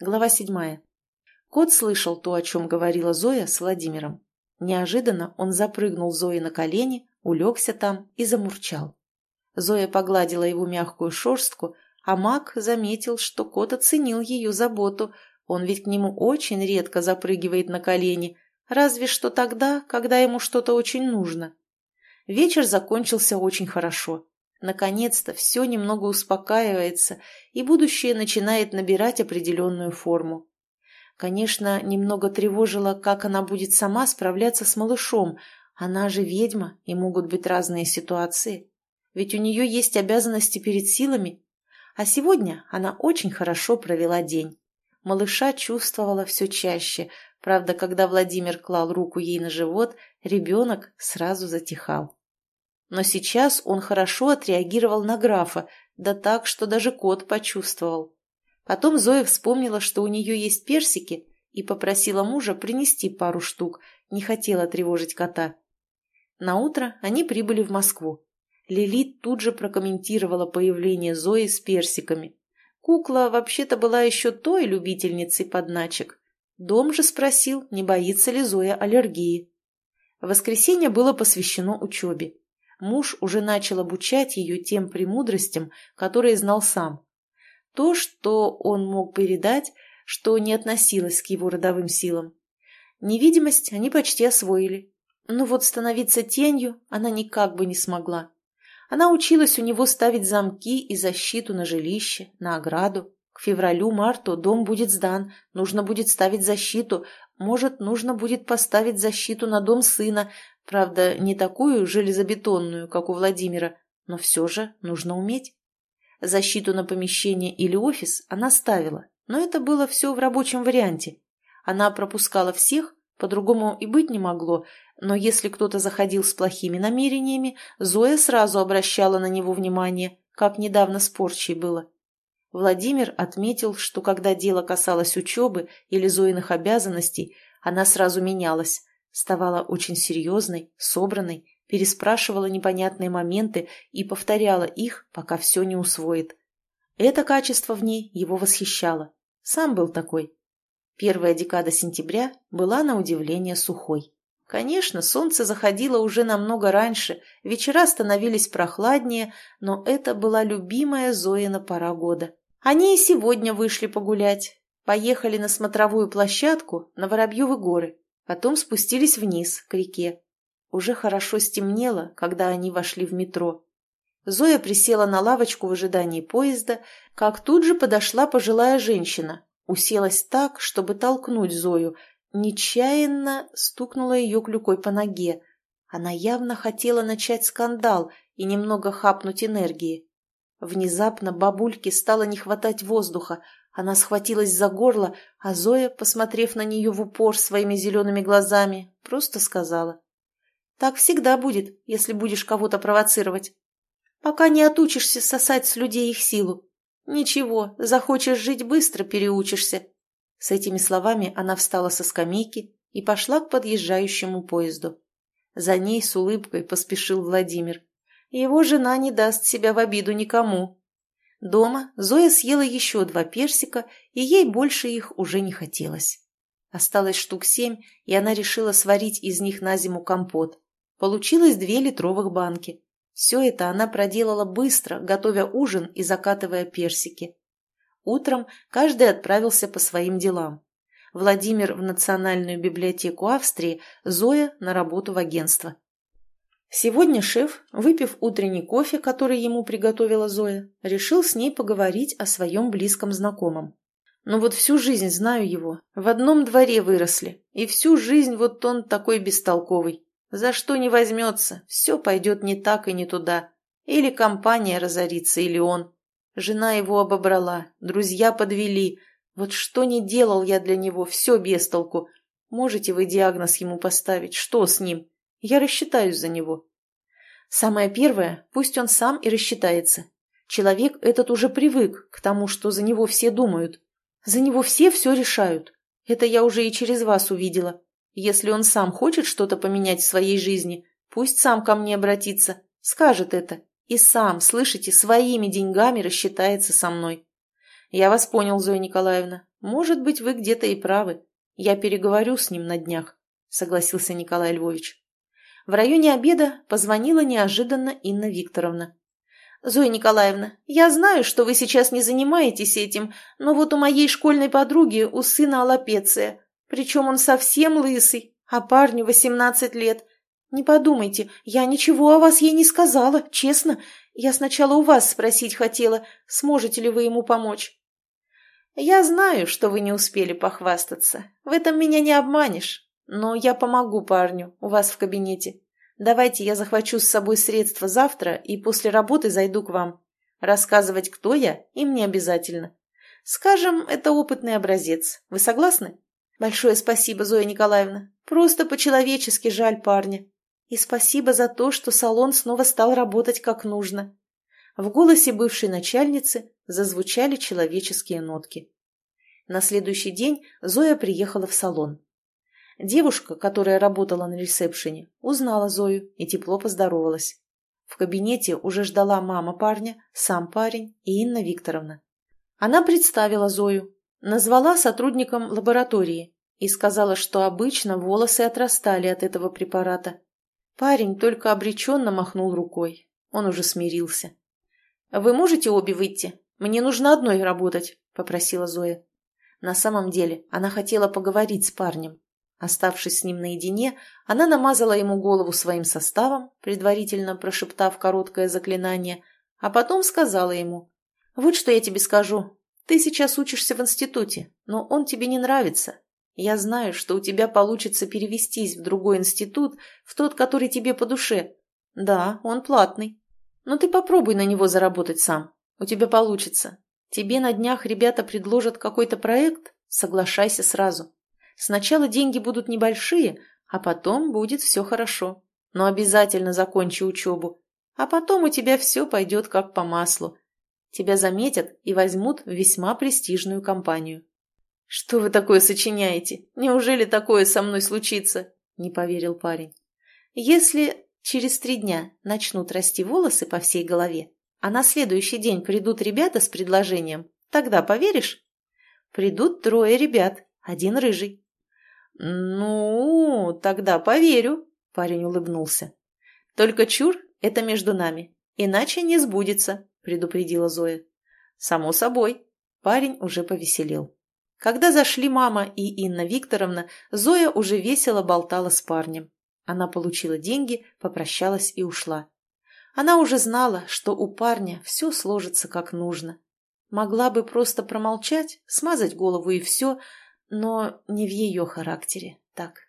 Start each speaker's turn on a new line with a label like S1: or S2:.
S1: Глава седьмая. Кот слышал то, о чем говорила Зоя с Владимиром. Неожиданно он запрыгнул Зое на колени, улегся там и замурчал. Зоя погладила его мягкую шерстку, а маг заметил, что кот оценил ее заботу. Он ведь к нему очень редко запрыгивает на колени, разве что тогда, когда ему что-то очень нужно. Вечер закончился очень хорошо. Наконец-то все немного успокаивается, и будущее начинает набирать определенную форму. Конечно, немного тревожило, как она будет сама справляться с малышом. Она же ведьма, и могут быть разные ситуации. Ведь у нее есть обязанности перед силами. А сегодня она очень хорошо провела день. Малыша чувствовала все чаще. Правда, когда Владимир клал руку ей на живот, ребенок сразу затихал. Но сейчас он хорошо отреагировал на графа, да так, что даже кот почувствовал. Потом Зоя вспомнила, что у нее есть персики, и попросила мужа принести пару штук, не хотела тревожить кота. Наутро они прибыли в Москву. Лилит тут же прокомментировала появление Зои с персиками. Кукла вообще-то была еще той любительницей подначек. Дом же спросил, не боится ли Зоя аллергии. Воскресенье было посвящено учебе. Муж уже начал обучать ее тем премудростям, которые знал сам. То, что он мог передать, что не относилось к его родовым силам. Невидимость они почти освоили. Но вот становиться тенью она никак бы не смогла. Она училась у него ставить замки и защиту на жилище, на ограду. К февралю-марту дом будет сдан, нужно будет ставить защиту, может, нужно будет поставить защиту на дом сына, правда, не такую железобетонную, как у Владимира, но все же нужно уметь. Защиту на помещение или офис она ставила, но это было все в рабочем варианте. Она пропускала всех, по-другому и быть не могло, но если кто-то заходил с плохими намерениями, Зоя сразу обращала на него внимание, как недавно с порчей было. Владимир отметил, что когда дело касалось учебы или Зоиных обязанностей, она сразу менялась, ставала очень серьезной, собранной переспрашивала непонятные моменты и повторяла их, пока все не усвоит. Это качество в ней его восхищало. Сам был такой. Первая декада сентября была на удивление сухой. Конечно, солнце заходило уже намного раньше, вечера становились прохладнее, но это была любимая Зоина пора года. Они и сегодня вышли погулять. Поехали на смотровую площадку на Воробьевы горы, потом спустились вниз, к реке. Уже хорошо стемнело, когда они вошли в метро. Зоя присела на лавочку в ожидании поезда, как тут же подошла пожилая женщина, уселась так, чтобы толкнуть Зою, нечаянно стукнула ее клюкой по ноге. Она явно хотела начать скандал и немного хапнуть энергии. Внезапно бабульке стало не хватать воздуха, она схватилась за горло, а Зоя, посмотрев на нее в упор своими зелеными глазами, просто сказала — так всегда будет, если будешь кого-то провоцировать. Пока не отучишься сосать с людей их силу. Ничего, захочешь жить быстро, переучишься. С этими словами она встала со скамейки и пошла к подъезжающему поезду. За ней с улыбкой поспешил Владимир. Его жена не даст себя в обиду никому. Дома Зоя съела еще два персика, и ей больше их уже не хотелось. Осталось штук семь, и она решила сварить из них на зиму компот. Получилось две литровых банки. Все это она проделала быстро, готовя ужин и закатывая персики. Утром каждый отправился по своим делам. Владимир в Национальную библиотеку Австрии, Зоя на работу в агентство. Сегодня шеф, выпив утренний кофе, который ему приготовила Зоя, решил с ней поговорить о своем близком знакомом. «Ну вот всю жизнь знаю его, в одном дворе выросли, и всю жизнь вот он такой бестолковый. За что не возьмется, все пойдет не так и не туда. Или компания разорится, или он. Жена его обобрала, друзья подвели. Вот что не делал я для него, все без толку. Можете вы диагноз ему поставить, что с ним? Я рассчитаюсь за него. Самое первое, пусть он сам и рассчитается. Человек этот уже привык к тому, что за него все думают. За него все все решают. Это я уже и через вас увидела. Если он сам хочет что-то поменять в своей жизни, пусть сам ко мне обратится, скажет это, и сам, слышите, своими деньгами рассчитается со мной. Я вас понял, Зоя Николаевна. Может быть, вы где-то и правы. Я переговорю с ним на днях», — согласился Николай Львович. В районе обеда позвонила неожиданно Инна Викторовна. «Зоя Николаевна, я знаю, что вы сейчас не занимаетесь этим, но вот у моей школьной подруги у сына аллопеция. Причем он совсем лысый, а парню восемнадцать лет. Не подумайте, я ничего о вас ей не сказала, честно. Я сначала у вас спросить хотела, сможете ли вы ему помочь». «Я знаю, что вы не успели похвастаться. В этом меня не обманешь. Но я помогу парню у вас в кабинете. Давайте я захвачу с собой средства завтра и после работы зайду к вам. Рассказывать, кто я, им не обязательно. Скажем, это опытный образец. Вы согласны? Большое спасибо, Зоя Николаевна. Просто по-человечески жаль парня. И спасибо за то, что салон снова стал работать как нужно. В голосе бывшей начальницы зазвучали человеческие нотки. На следующий день Зоя приехала в салон. Девушка, которая работала на ресепшене, узнала Зою и тепло поздоровалась. В кабинете уже ждала мама парня, сам парень и Инна Викторовна. Она представила Зою, назвала сотрудником лаборатории и сказала, что обычно волосы отрастали от этого препарата. Парень только обреченно махнул рукой. Он уже смирился. «Вы можете обе выйти? Мне нужно одной работать», — попросила Зоя. На самом деле она хотела поговорить с парнем. Оставшись с ним наедине, она намазала ему голову своим составом, предварительно прошептав короткое заклинание, а потом сказала ему, «Вот что я тебе скажу. Ты сейчас учишься в институте, но он тебе не нравится. Я знаю, что у тебя получится перевестись в другой институт, в тот, который тебе по душе. Да, он платный. Но ты попробуй на него заработать сам. У тебя получится. Тебе на днях ребята предложат какой-то проект? Соглашайся сразу. Сначала деньги будут небольшие, а потом будет все хорошо. Но обязательно закончи учебу. А потом у тебя все пойдет как по маслу. Тебя заметят и возьмут в весьма престижную компанию. «Что вы такое сочиняете? Неужели такое со мной случится?» – не поверил парень. «Если Через три дня начнут расти волосы по всей голове, а на следующий день придут ребята с предложением. Тогда поверишь? Придут трое ребят, один рыжий. «Ну, тогда поверю», — парень улыбнулся. «Только чур, это между нами, иначе не сбудется», — предупредила Зоя. «Само собой». Парень уже повеселел. Когда зашли мама и Инна Викторовна, Зоя уже весело болтала с парнем. Она получила деньги, попрощалась и ушла. Она уже знала, что у парня все сложится как нужно. Могла бы просто промолчать, смазать голову и все, но не в ее характере так.